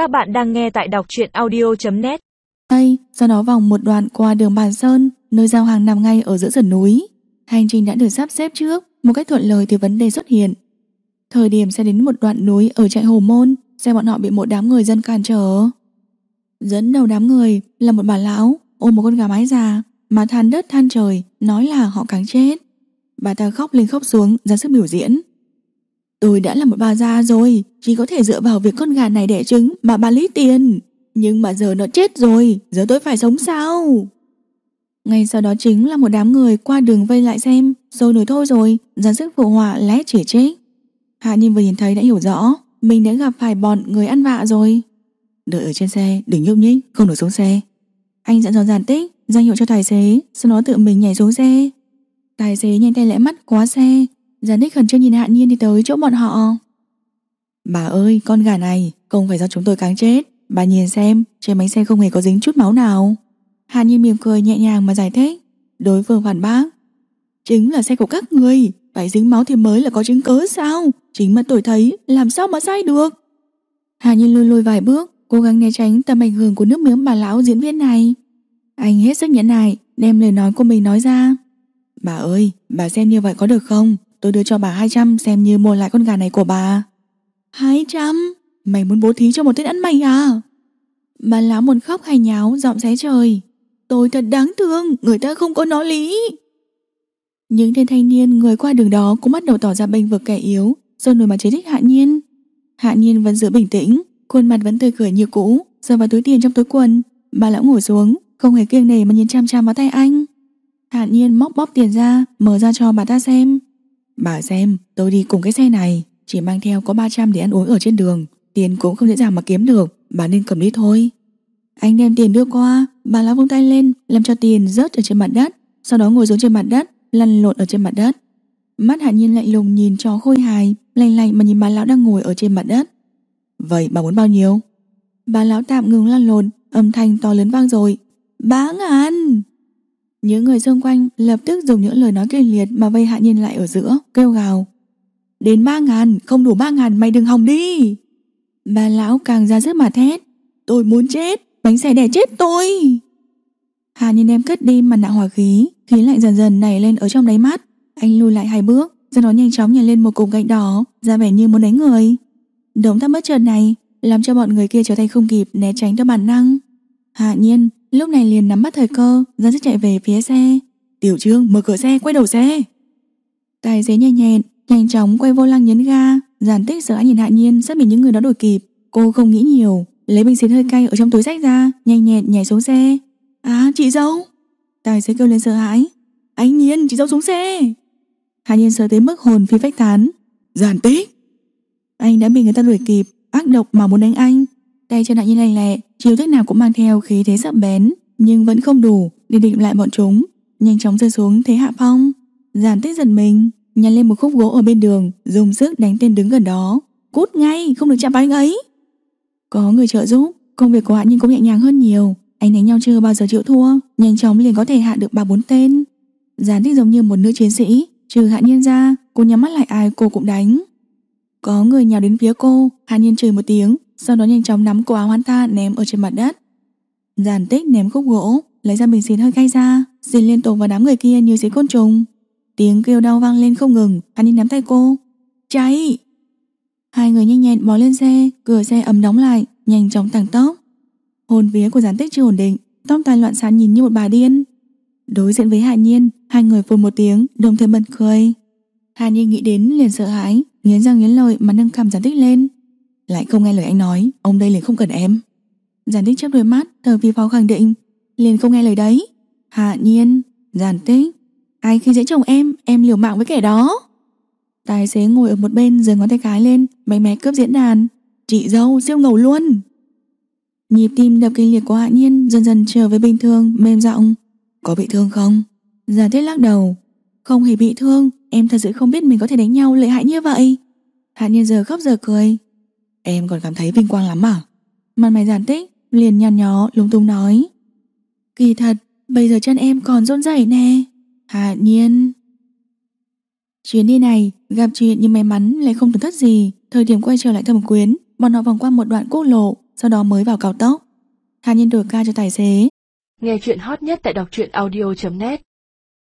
Các bạn đang nghe tại đọc truyện audio.net Đây, sau đó vòng một đoạn qua đường Bàn Sơn, nơi giao hàng nằm ngay ở giữa sườn núi. Hành trình đã được sắp xếp trước, một cách thuận lợi thì vấn đề xuất hiện. Thời điểm xe đến một đoạn núi ở trại Hồ Môn, xe bọn họ bị một đám người dân cản trở. Dẫn đầu đám người là một bà lão ôm một con gà mái già, mà than đất than trời, nói là họ càng chết. Bà ta khóc lên khóc xuống ra sức biểu diễn. Tôi đã là một bà già rồi, chỉ có thể dựa vào việc con gà này đẻ trứng mà bà lấy tiền. Nhưng mà giờ nó chết rồi, giờ tôi phải sống sao? Ngay sau đó chính là một đám người qua đường vây lại xem, rồi nổi thôi rồi, ra sức phụ họa lẽ chỉ trích. Hạ Nhiên vừa nhìn thấy đã hiểu rõ, mình đã gặp phải bọn người ăn vạ rồi. Đợi ở trên xe, đừng nhúc nhích, không được xuống xe. Anh dặn dò giản tích, ra hiệu cho tài xế, sau đó tự mình nhảy xuống xe. Tài xế nhanh tay lẽ mắt quá xe, Giản tích khẩn trương nhìn Hạ Nhiên đi tới chỗ bọn họ. Bà ơi, con gà này không phải do chúng tôi cáng chết. Bà nhìn xem, trên bánh xe không hề có dính chút máu nào. Hạ Nhiên mỉm cười nhẹ nhàng mà giải thích. Đối phương phản bác. Chính là xe của các người, phải dính máu thì mới là có chứng cớ sao? Chính mà tôi thấy, làm sao mà sai được? Hạ Nhiên lùi lùi vài bước, cố gắng né tránh tầm ảnh hưởng của nước miếng bà lão diễn viên này. Anh hết sức nhẫn nại, đem lời nói của mình nói ra. Bà ơi, bà xem như vậy có được không? Tôi đưa cho bà 200 xem như mua lại con gà này của bà. 200? Mày muốn bố thí cho một tên ăn mày à? Bà lão một khóc hay nháo giọng xé trời. Tôi thật đáng thương Người ta không có nói lý. Những tên thanh niên người qua đường đó Cũng bắt đầu tỏ ra bênh vực kẻ yếu Rồi nổi mặt chế thích Hạ Nhiên. Hạ Nhiên vẫn giữ bình tĩnh Khuôn mặt vẫn tươi cười như cũ Giờ vào túi tiền trong túi quần. Bà lão ngồi xuống Không hề kiêng nể mà nhìn chăm chăm vào tay anh. Hạ Nhiên móc bóp tiền ra Mở ra cho bà ta xem Bà xem, tôi đi cùng cái xe này Chỉ mang theo có 300 để ăn uống ở trên đường. Tiền cũng không dễ dàng mà kiếm được Bà nên cầm đi thôi. Anh đem tiền đưa qua Bà lão vung tay lên Làm cho tiền rớt ở trên mặt đất Sau đó ngồi xuống trên mặt đất Lăn lộn ở trên mặt đất. Mắt hạ nhiên lạnh lùng nhìn cho khôi hài Lạnh lạnh mà nhìn bà lão đang ngồi ở trên mặt đất. Vậy bà muốn bao nhiêu? Bà lão tạm ngừng lăn lộn Âm thanh to lớn vang rồi. Ba ngàn! Những người xung quanh lập tức dùng những lời nói kịch liệt mà vây hạ nhiên lại ở giữa, kêu gào. Đến ba ngàn, không đủ ba ngàn mày đừng hòng đi. Bà lão càng ra sức mà thét. Tôi muốn chết, bánh xe đẻ chết tôi. Hạ nhiên em cất đi mặt nạ hỏa khí, khí lạnh dần dần nảy lên ở trong đáy mắt. Anh lùi lại hai bước, sau đó nhanh chóng nhảy lên một cục gạch đỏ, ra vẻ như muốn đánh người. Động tác bất chợt này làm cho bọn người kia trở tay không kịp né tránh theo bản năng. Hạ nhiên Lúc này liền nắm bắt thời cơ ra sức chạy về phía xe. Tiểu trương mở cửa xe quay đầu xe. Tài xế nhanh nhẹn Nhanh chóng quay vô lăng nhấn ga Giản tích sợ nhìn hạ nhiên sắp bị những người đó đuổi kịp. Cô không nghĩ nhiều Lấy bình xịt hơi cay ở trong túi sách ra Nhanh nhẹn nhảy xuống xe. À chị dâu. Tài xế kêu lên sợ hãi. Anh nhiên chị dâu xuống xe. Hạ nhiên sợ tới mức hồn phi phách tán. Giản tích. Anh đã bị người ta đuổi kịp Ác độc mà muốn đánh anh Tay chân hạ như lành lẹ chiêu thức nào cũng mang theo khí thế sắc bén, nhưng vẫn không đủ để định lại bọn chúng, nhanh chóng rơi xuống thế hạ phong. Giản tích giật mình, nhặt lên một khúc gỗ ở bên đường, dùng sức đánh tên đứng gần đó. Cút ngay, không được chạm vào anh ấy. Có người trợ giúp, công việc của hạ nhưng cũng nhẹ nhàng hơn nhiều. Anh đánh nhau chưa bao giờ chịu thua, nhanh chóng liền có thể hạ được ba bốn tên. Giản tích giống như một nữ chiến sĩ, trừ hạ nhiên ra, cô nhắm mắt lại ai cô cũng đánh. Có người nhào đến phía cô, hạ nhiên chửi một tiếng, sau đó nhanh chóng nắm cổ áo hắn ta ném ở trên mặt đất. Giản tích ném khúc gỗ, lấy ra bình xịt hơi cay ra, xịt liên tục vào đám người kia như xịt côn trùng. Tiếng kêu đau vang lên không ngừng, hắn Nhiên nắm tay cô. Cháy! Hai người nhanh nhẹn bò lên xe, cửa xe ấm đóng lại, nhanh chóng tăng tốc. Hồn vía của giản tích chưa ổn định, tóc tai loạn xạ nhìn như một bà điên. Đối diện với Hạ Nhiên, hai người phun một tiếng, đồng thời bật cười. Hạ Nhi nghĩ đến liền sợ hãi, nghiến răng nghiến lợi mà nâng cằm giản tích lên. Lại không nghe lời anh nói Ông đây liền không cần em Giản tích chớp đôi mắt thờ vì pháo khẳng định Liền không nghe lời đấy Hạ nhiên Giản tích Ai khi dễ chồng em Em liều mạng với kẻ đó Tài xế ngồi ở một bên giơ ngón tay cái lên Mạnh mẽ cướp diễn đàn Chị dâu siêu ngầu luôn Nhịp tim đập kinh liệt của Hạ Nhiên dần dần trở về bình thường, mềm giọng. Có bị thương không? Giản tích lắc đầu. Không hề bị thương, em thật sự không biết mình có thể đánh nhau lợi hại như vậy. Hạ Nhiên giờ khóc giờ cười. Em còn cảm thấy vinh quang lắm à Mặt mày giản tích liền nhăn nhó lung tung nói Kỳ thật Bây giờ chân em còn rôn rẩy nè Hạ nhiên Chuyến đi này gặp chuyện nhưng may mắn lại không tổn thất gì Thời điểm quay trở lại thẩm quyến Bọn họ vòng qua một đoạn quốc lộ sau đó mới vào cao tốc. Hàn Nhiên đổi ca cho tài xế. Nghe chuyện hot nhất tại đọc truyện audio.net